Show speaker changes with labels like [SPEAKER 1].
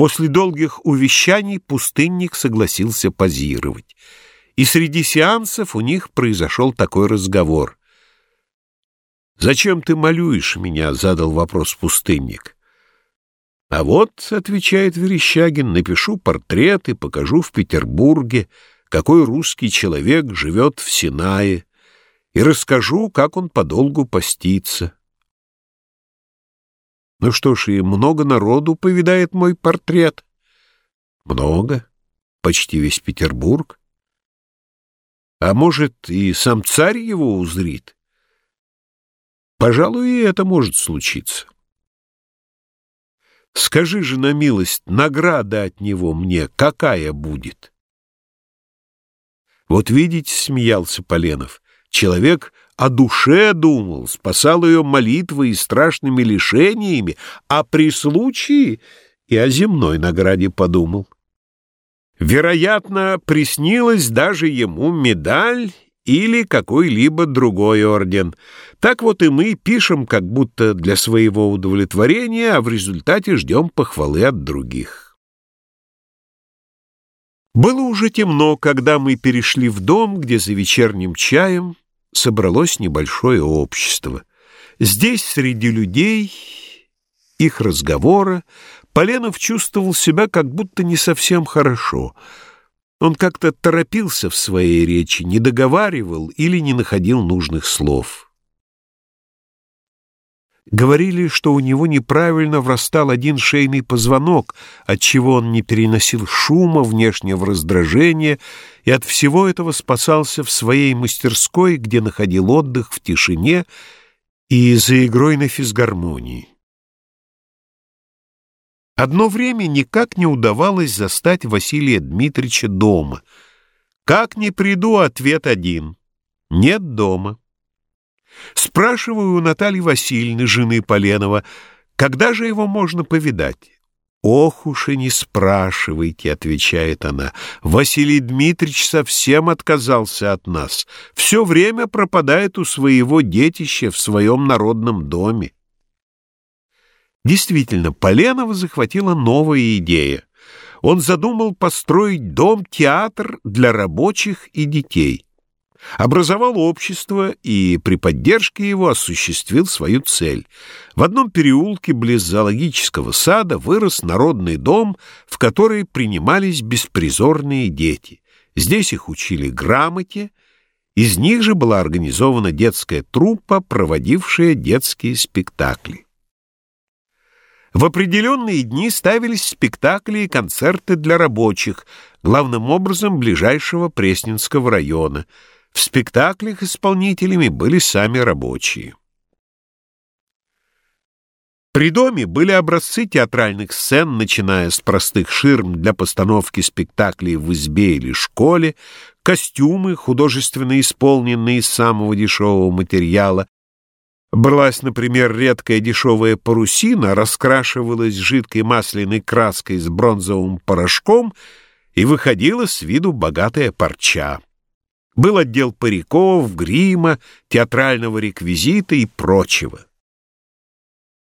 [SPEAKER 1] После долгих увещаний пустынник согласился позировать. И среди сеансов у них произошел такой разговор. «Зачем ты малюешь меня?» — задал вопрос пустынник. «А вот», — отвечает Верещагин, — «напишу портрет и покажу в Петербурге, какой русский человек живет в Синае, и расскажу, как он подолгу постится». Ну что ж, и много народу повидает мой портрет. Много. Почти весь Петербург. А может, и сам царь его узрит? Пожалуй, это может случиться. Скажи же на милость, награда от него мне какая будет? Вот видите, смеялся Поленов, человек о душе думал, спасал ее молитвой и страшными лишениями, а при случае и о земной награде подумал. Вероятно, приснилась даже ему медаль или какой-либо другой орден. Так вот и мы пишем как будто для своего удовлетворения, а в результате ждем похвалы от других. Было уже темно, когда мы перешли в дом, где за вечерним чаем собралось небольшое общество. Здесь, среди людей, их разговора, Поленов чувствовал себя как будто не совсем хорошо. Он как-то торопился в своей речи, не договаривал или не находил нужных слов. Говорили, что у него неправильно врастал один шейный позвонок, отчего он не переносил шума, внешнего раздражения, и от всего этого спасался в своей мастерской, где находил отдых в тишине и за игрой на физгармонии. Одно время никак не удавалось застать Василия Дмитриевича дома. Как ни приду, ответ один — нет дома. Спрашиваю у Натальи Васильевны, жены Поленова, когда же его можно повидать? «Ох уж и не спрашивайте», — отвечает она. «Василий Дмитриевич совсем отказался от нас. Все время пропадает у своего детища в своем народном доме». Действительно, Поленова захватила новая идея. Он задумал построить дом-театр для рабочих и детей образовал общество и при поддержке его осуществил свою цель. В одном переулке близ зоологического сада вырос народный дом, в который принимались беспризорные дети. Здесь их учили грамоте, из них же была организована детская труппа, проводившая детские спектакли. В определенные дни ставились спектакли и концерты для рабочих, главным образом ближайшего Пресненского района – в спектаклях исполнителями были сами рабочие. При доме были образцы театральных сцен, начиная с простых ширм для постановки спектаклей в избе или школе, костюмы, художественно исполненные из самого дешевого материала. Бралась, например, редкая дешевая парусина, раскрашивалась жидкой масляной краской с бронзовым порошком и выходила с виду богатая парча. Был отдел париков, грима, театрального реквизита и прочего.